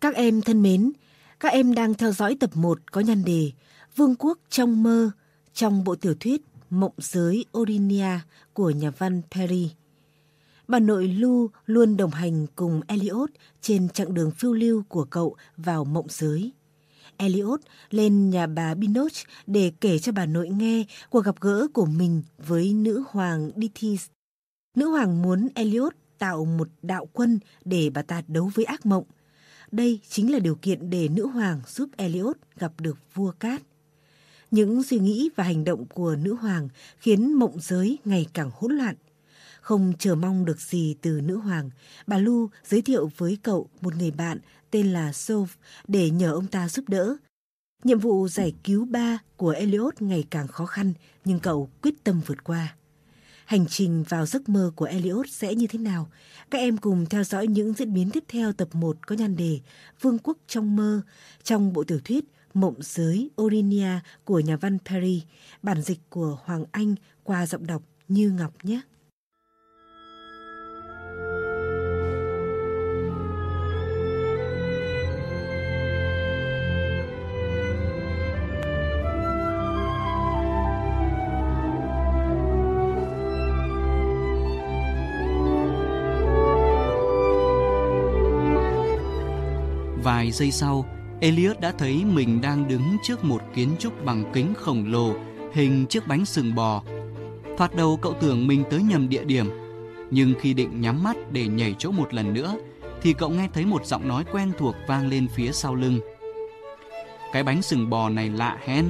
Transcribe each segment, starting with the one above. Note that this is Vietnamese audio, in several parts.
Các em thân mến, các em đang theo dõi tập 1 có nhan đề Vương quốc trong mơ trong bộ tiểu thuyết Mộng giới Orinia của nhà văn Perry. Bà nội Lu luôn đồng hành cùng Elliot trên chặng đường phiêu lưu của cậu vào mộng giới. Elliot lên nhà bà Binoch để kể cho bà nội nghe cuộc gặp gỡ của mình với nữ hoàng Dithis. Nữ hoàng muốn Elliot tạo một đạo quân để bà ta đấu với ác mộng. Đây chính là điều kiện để nữ hoàng giúp Elliot gặp được vua cát. Những suy nghĩ và hành động của nữ hoàng khiến mộng giới ngày càng hỗn loạn. Không chờ mong được gì từ nữ hoàng, bà Lu giới thiệu với cậu một người bạn tên là Soph để nhờ ông ta giúp đỡ. Nhiệm vụ giải cứu ba của Elliot ngày càng khó khăn, nhưng cậu quyết tâm vượt qua. Hành trình vào giấc mơ của Elliot sẽ như thế nào? Các em cùng theo dõi những diễn biến tiếp theo tập 1 có nhan đề Vương quốc trong mơ trong bộ tiểu thuyết Mộng giới Orinia của nhà văn Perry, bản dịch của Hoàng Anh qua giọng đọc Như Ngọc nhé. Vài giây sau, Elliot đã thấy mình đang đứng trước một kiến trúc bằng kính khổng lồ hình chiếc bánh sừng bò. Thoạt đầu cậu tưởng mình tới nhầm địa điểm, nhưng khi định nhắm mắt để nhảy chỗ một lần nữa, thì cậu nghe thấy một giọng nói quen thuộc vang lên phía sau lưng. Cái bánh sừng bò này lạ hén,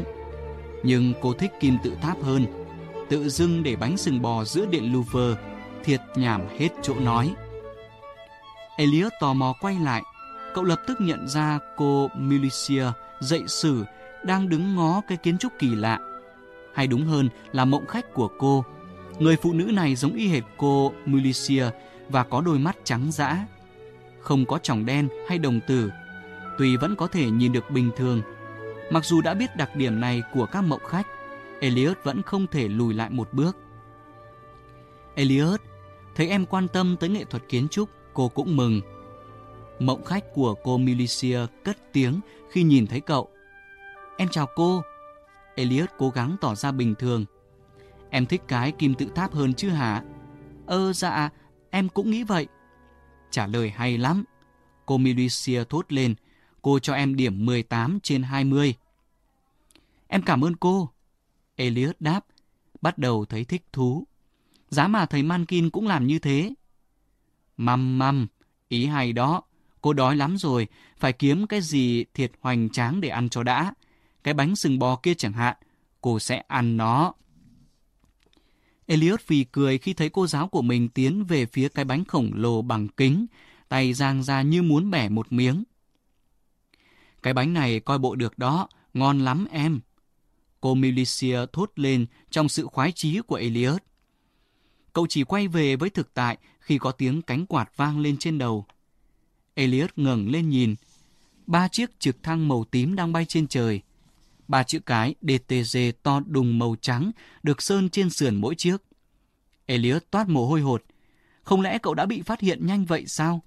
nhưng cô thích kim tự tháp hơn. Tự dưng để bánh sừng bò giữa điện Louvre, thiệt nhảm hết chỗ nói. Elliot tò mò quay lại cậu lập tức nhận ra cô Milicia dạy sử đang đứng ngó cái kiến trúc kỳ lạ. Hay đúng hơn là mộng khách của cô. Người phụ nữ này giống y hệt cô Milicia và có đôi mắt trắng dã. Không có tròng đen hay đồng tử. Tuy vẫn có thể nhìn được bình thường. Mặc dù đã biết đặc điểm này của các mộng khách, Elliot vẫn không thể lùi lại một bước. Elliot, thấy em quan tâm tới nghệ thuật kiến trúc, cô cũng mừng Mộng khách của cô Milicia cất tiếng khi nhìn thấy cậu. Em chào cô. Elliot cố gắng tỏ ra bình thường. Em thích cái kim tự tháp hơn chứ hả? Ơ dạ, em cũng nghĩ vậy. Trả lời hay lắm. Cô Milicia thốt lên. Cô cho em điểm 18 trên 20. Em cảm ơn cô. Elliot đáp, bắt đầu thấy thích thú. Giá mà thầy Mankin cũng làm như thế. Măm măm, ý hay đó. Cô đói lắm rồi, phải kiếm cái gì thiệt hoành tráng để ăn cho đã. Cái bánh sừng bò kia chẳng hạn, cô sẽ ăn nó. Elliot vì cười khi thấy cô giáo của mình tiến về phía cái bánh khổng lồ bằng kính, tay giang ra như muốn bẻ một miếng. Cái bánh này coi bộ được đó, ngon lắm em. Cô Milicia thốt lên trong sự khoái chí của Elliot. Cậu chỉ quay về với thực tại khi có tiếng cánh quạt vang lên trên đầu. Elliot ngẩng lên nhìn. Ba chiếc trực thăng màu tím đang bay trên trời. Ba chữ cái DTG to đùng màu trắng được sơn trên sườn mỗi chiếc. Elliot toát mồ hôi hột. Không lẽ cậu đã bị phát hiện nhanh vậy sao?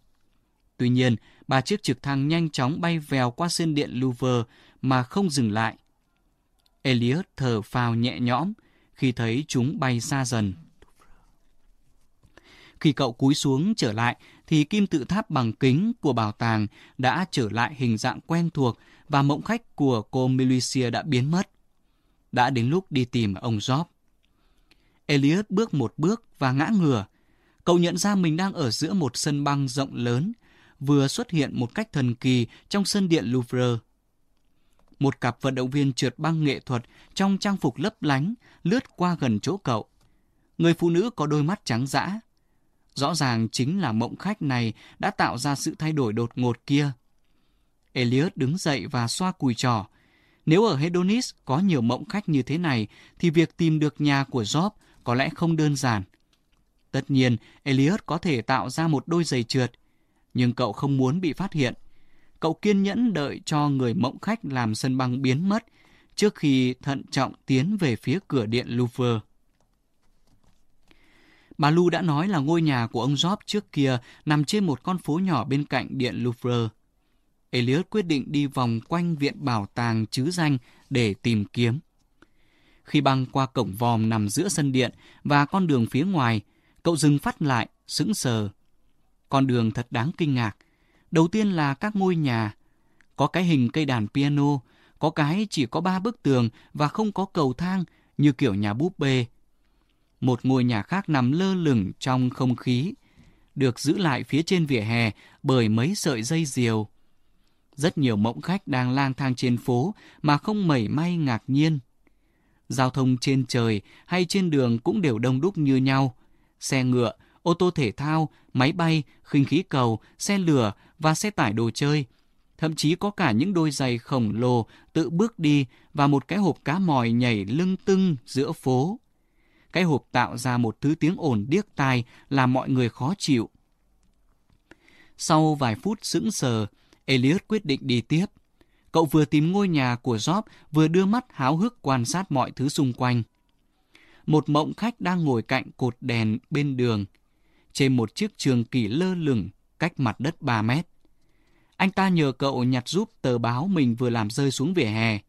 Tuy nhiên, ba chiếc trực thăng nhanh chóng bay vèo qua sân điện Louvre mà không dừng lại. Elliot thở phào nhẹ nhõm khi thấy chúng bay xa dần. Khi cậu cúi xuống trở lại thì kim tự tháp bằng kính của bảo tàng đã trở lại hình dạng quen thuộc và mộng khách của cô Milicia đã biến mất. Đã đến lúc đi tìm ông Job. Elliot bước một bước và ngã ngửa. Cậu nhận ra mình đang ở giữa một sân băng rộng lớn, vừa xuất hiện một cách thần kỳ trong sân điện Louvre. Một cặp vận động viên trượt băng nghệ thuật trong trang phục lấp lánh lướt qua gần chỗ cậu. Người phụ nữ có đôi mắt trắng dã, Rõ ràng chính là mộng khách này đã tạo ra sự thay đổi đột ngột kia. Elliot đứng dậy và xoa cùi trỏ. Nếu ở Hedonis có nhiều mộng khách như thế này, thì việc tìm được nhà của Job có lẽ không đơn giản. Tất nhiên, Elliot có thể tạo ra một đôi giày trượt, nhưng cậu không muốn bị phát hiện. Cậu kiên nhẫn đợi cho người mộng khách làm sân băng biến mất trước khi thận trọng tiến về phía cửa điện Louvre. Bà Lu đã nói là ngôi nhà của ông Job trước kia nằm trên một con phố nhỏ bên cạnh điện Louvre. Elliot quyết định đi vòng quanh viện bảo tàng chứ danh để tìm kiếm. Khi băng qua cổng vòm nằm giữa sân điện và con đường phía ngoài, cậu dừng phát lại, sững sờ. Con đường thật đáng kinh ngạc. Đầu tiên là các ngôi nhà. Có cái hình cây đàn piano, có cái chỉ có ba bức tường và không có cầu thang như kiểu nhà búp bê. Một ngôi nhà khác nằm lơ lửng trong không khí, được giữ lại phía trên vỉa hè bởi mấy sợi dây diều. Rất nhiều mộng khách đang lang thang trên phố mà không mảy may ngạc nhiên. Giao thông trên trời hay trên đường cũng đều đông đúc như nhau. Xe ngựa, ô tô thể thao, máy bay, khinh khí cầu, xe lửa và xe tải đồ chơi. Thậm chí có cả những đôi giày khổng lồ tự bước đi và một cái hộp cá mòi nhảy lưng tưng giữa phố. Cái hộp tạo ra một thứ tiếng ồn điếc tai làm mọi người khó chịu. Sau vài phút sững sờ, Elliot quyết định đi tiếp. Cậu vừa tìm ngôi nhà của Job, vừa đưa mắt háo hức quan sát mọi thứ xung quanh. Một mộng khách đang ngồi cạnh cột đèn bên đường, trên một chiếc trường kỷ lơ lửng cách mặt đất 3 mét. Anh ta nhờ cậu nhặt giúp tờ báo mình vừa làm rơi xuống vỉa hè.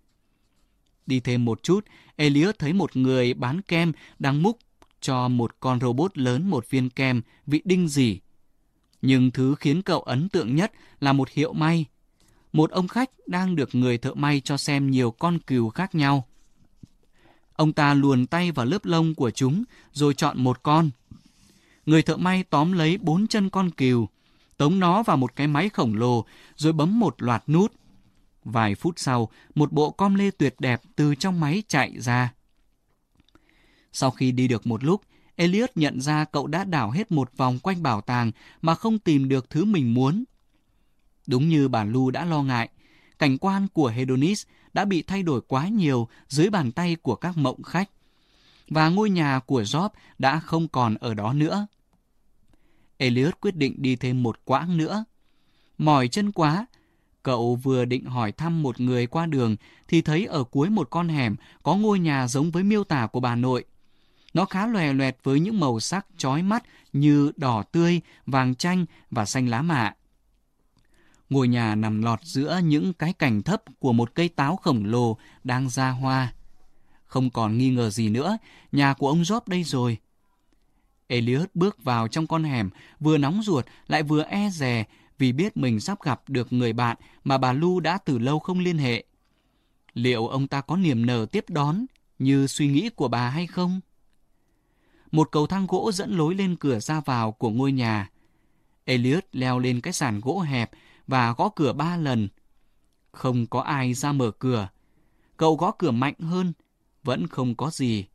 Đi thêm một chút, Elliot thấy một người bán kem đang múc cho một con robot lớn một viên kem vị đinh gì. Nhưng thứ khiến cậu ấn tượng nhất là một hiệu may. Một ông khách đang được người thợ may cho xem nhiều con cừu khác nhau. Ông ta luồn tay vào lớp lông của chúng rồi chọn một con. Người thợ may tóm lấy bốn chân con cừu, tống nó vào một cái máy khổng lồ rồi bấm một loạt nút. Vài phút sau, một bộ com lê tuyệt đẹp từ trong máy chạy ra. Sau khi đi được một lúc, Elliot nhận ra cậu đã đảo hết một vòng quanh bảo tàng mà không tìm được thứ mình muốn. Đúng như bà Lu đã lo ngại, cảnh quan của Hedonis đã bị thay đổi quá nhiều dưới bàn tay của các mộng khách. Và ngôi nhà của Job đã không còn ở đó nữa. Elliot quyết định đi thêm một quãng nữa. Mỏi chân quá, cậu vừa định hỏi thăm một người qua đường thì thấy ở cuối một con hẻm có ngôi nhà giống với miêu tả của bà nội. Nó khá lòe loẹt với những màu sắc chói mắt như đỏ tươi, vàng chanh và xanh lá mạ. Ngôi nhà nằm lọt giữa những cái cành thấp của một cây táo khổng lồ đang ra hoa. Không còn nghi ngờ gì nữa, nhà của ông Job đây rồi. Elliot bước vào trong con hẻm, vừa nóng ruột lại vừa e dè vì biết mình sắp gặp được người bạn mà bà Lu đã từ lâu không liên hệ. Liệu ông ta có niềm nở tiếp đón như suy nghĩ của bà hay không? Một cầu thang gỗ dẫn lối lên cửa ra vào của ngôi nhà. Elliot leo lên cái sàn gỗ hẹp và gõ cửa ba lần. Không có ai ra mở cửa. Cậu gõ cửa mạnh hơn, vẫn không có gì.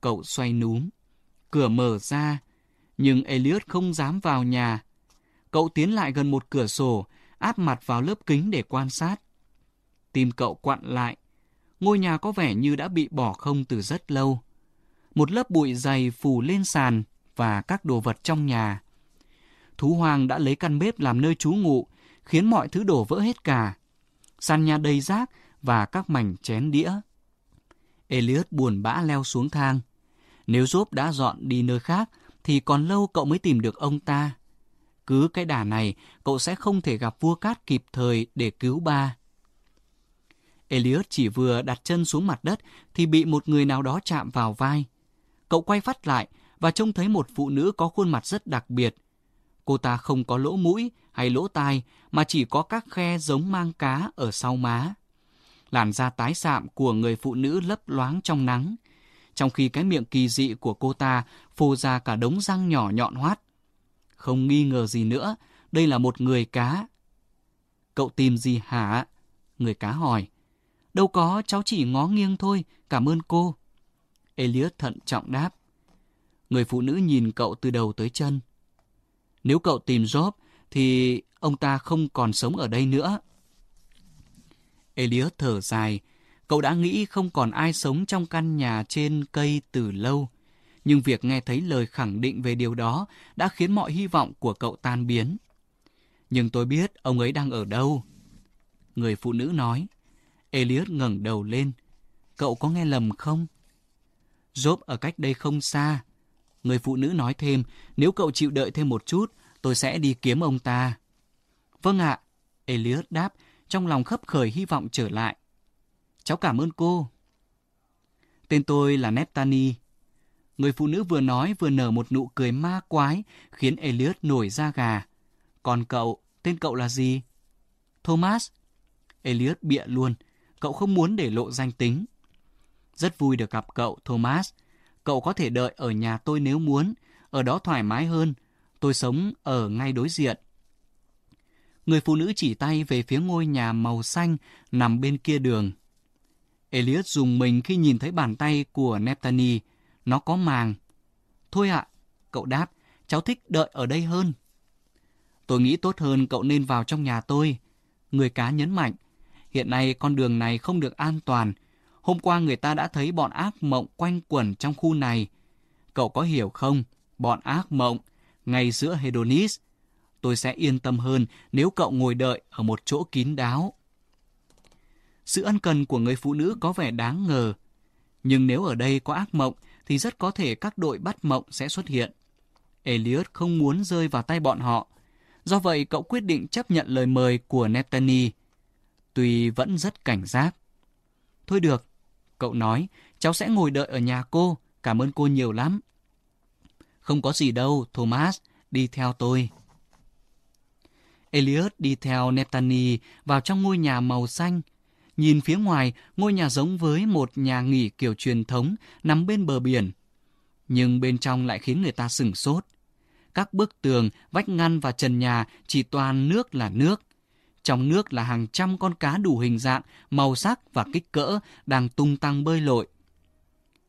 Cậu xoay núm. Cửa mở ra, nhưng Elliot không dám vào nhà. Cậu tiến lại gần một cửa sổ, áp mặt vào lớp kính để quan sát. Tim cậu quặn lại. Ngôi nhà có vẻ như đã bị bỏ không từ rất lâu. Một lớp bụi dày phủ lên sàn và các đồ vật trong nhà. Thú hoàng đã lấy căn bếp làm nơi trú ngụ, khiến mọi thứ đổ vỡ hết cả. Sàn nhà đầy rác và các mảnh chén đĩa. Elliot buồn bã leo xuống thang. Nếu Job đã dọn đi nơi khác, thì còn lâu cậu mới tìm được ông ta. Cứ cái đà này, cậu sẽ không thể gặp vua cát kịp thời để cứu ba. Elliot chỉ vừa đặt chân xuống mặt đất thì bị một người nào đó chạm vào vai. Cậu quay phát lại và trông thấy một phụ nữ có khuôn mặt rất đặc biệt. Cô ta không có lỗ mũi hay lỗ tai mà chỉ có các khe giống mang cá ở sau má. Làn da tái sạm của người phụ nữ lấp loáng trong nắng, trong khi cái miệng kỳ dị của cô ta phô ra cả đống răng nhỏ nhọn hoắt. Không nghi ngờ gì nữa, đây là một người cá. Cậu tìm gì hả? Người cá hỏi. Đâu có, cháu chỉ ngó nghiêng thôi, cảm ơn cô. Elliot thận trọng đáp. Người phụ nữ nhìn cậu từ đầu tới chân. Nếu cậu tìm Job, thì ông ta không còn sống ở đây nữa. Elliot thở dài. Cậu đã nghĩ không còn ai sống trong căn nhà trên cây từ lâu. Nhưng việc nghe thấy lời khẳng định về điều đó đã khiến mọi hy vọng của cậu tan biến. Nhưng tôi biết ông ấy đang ở đâu. Người phụ nữ nói. Elliot ngẩng đầu lên. Cậu có nghe lầm không? Job ở cách đây không xa. Người phụ nữ nói thêm, nếu cậu chịu đợi thêm một chút, tôi sẽ đi kiếm ông ta. Vâng ạ. Elliot đáp, trong lòng khấp khởi hy vọng trở lại. Cháu cảm ơn cô. Tên tôi là Neptani. Người phụ nữ vừa nói vừa nở một nụ cười ma quái, khiến Elliot nổi da gà. Còn cậu, tên cậu là gì? Thomas. Elliot bịa luôn, cậu không muốn để lộ danh tính. Rất vui được gặp cậu, Thomas. Cậu có thể đợi ở nhà tôi nếu muốn, ở đó thoải mái hơn. Tôi sống ở ngay đối diện. Người phụ nữ chỉ tay về phía ngôi nhà màu xanh nằm bên kia đường. Elliot dùng mình khi nhìn thấy bàn tay của Neptani. Nó có màng. Thôi ạ, cậu đáp, cháu thích đợi ở đây hơn. Tôi nghĩ tốt hơn cậu nên vào trong nhà tôi. Người cá nhấn mạnh, hiện nay con đường này không được an toàn. Hôm qua người ta đã thấy bọn ác mộng quanh quẩn trong khu này. Cậu có hiểu không? Bọn ác mộng, ngay giữa Hedonis. Tôi sẽ yên tâm hơn nếu cậu ngồi đợi ở một chỗ kín đáo. Sự ân cần của người phụ nữ có vẻ đáng ngờ. Nhưng nếu ở đây có ác mộng, thì rất có thể các đội bắt mộng sẽ xuất hiện. Elliot không muốn rơi vào tay bọn họ. Do vậy, cậu quyết định chấp nhận lời mời của Netany. Tuy vẫn rất cảnh giác. Thôi được, cậu nói, cháu sẽ ngồi đợi ở nhà cô. Cảm ơn cô nhiều lắm. Không có gì đâu, Thomas, đi theo tôi. Elliot đi theo Netany vào trong ngôi nhà màu xanh, Nhìn phía ngoài, ngôi nhà giống với một nhà nghỉ kiểu truyền thống nằm bên bờ biển. Nhưng bên trong lại khiến người ta sửng sốt. Các bức tường, vách ngăn và trần nhà chỉ toàn nước là nước. Trong nước là hàng trăm con cá đủ hình dạng, màu sắc và kích cỡ đang tung tăng bơi lội.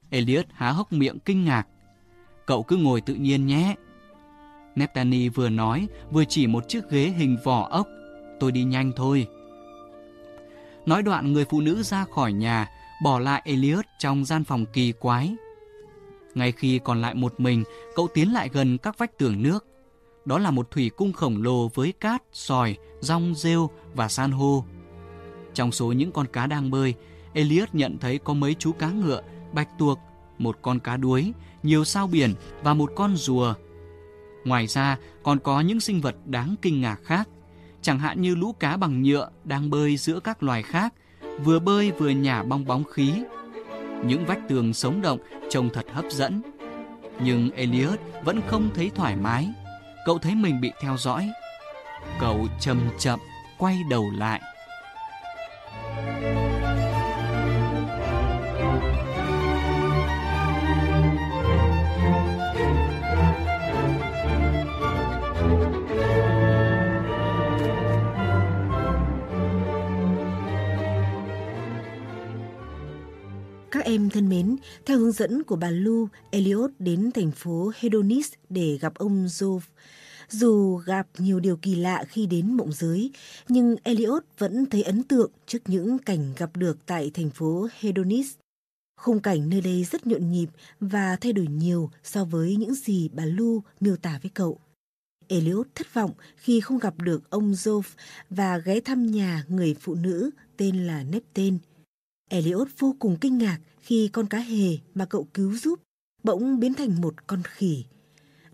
Elliot há hốc miệng kinh ngạc. Cậu cứ ngồi tự nhiên nhé. Neptani vừa nói, vừa chỉ một chiếc ghế hình vỏ ốc. Tôi đi nhanh thôi. Nói đoạn người phụ nữ ra khỏi nhà, bỏ lại Elliot trong gian phòng kỳ quái. Ngay khi còn lại một mình, cậu tiến lại gần các vách tường nước. Đó là một thủy cung khổng lồ với cát, sỏi, rong rêu và san hô. Trong số những con cá đang bơi, Elliot nhận thấy có mấy chú cá ngựa, bạch tuộc, một con cá đuối, nhiều sao biển và một con rùa. Ngoài ra, còn có những sinh vật đáng kinh ngạc khác chẳng hạn như lũ cá bằng nhựa đang bơi giữa các loài khác, vừa bơi vừa nhả bong bóng khí. Những vách tường sống động trông thật hấp dẫn. Nhưng Elliot vẫn không thấy thoải mái. Cậu thấy mình bị theo dõi. Cậu chậm chậm quay đầu lại. Em thân mến, theo hướng dẫn của bà Lu, Elliot đến thành phố Hedonis để gặp ông Jove. Dù gặp nhiều điều kỳ lạ khi đến mộng giới, nhưng Elliot vẫn thấy ấn tượng trước những cảnh gặp được tại thành phố Hedonis. Khung cảnh nơi đây rất nhộn nhịp và thay đổi nhiều so với những gì bà Lu miêu tả với cậu. Elliot thất vọng khi không gặp được ông Jove và ghé thăm nhà người phụ nữ tên là Neptune. Elliot vô cùng kinh ngạc khi con cá hề mà cậu cứu giúp bỗng biến thành một con khỉ.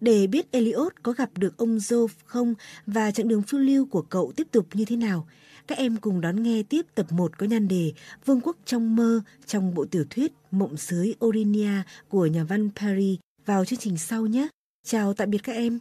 Để biết Elliot có gặp được ông Joe không và chặng đường phiêu lưu của cậu tiếp tục như thế nào, các em cùng đón nghe tiếp tập 1 có nhan đề Vương quốc trong mơ trong bộ tiểu thuyết Mộng sới Orinia của nhà văn Paris vào chương trình sau nhé. Chào tạm biệt các em.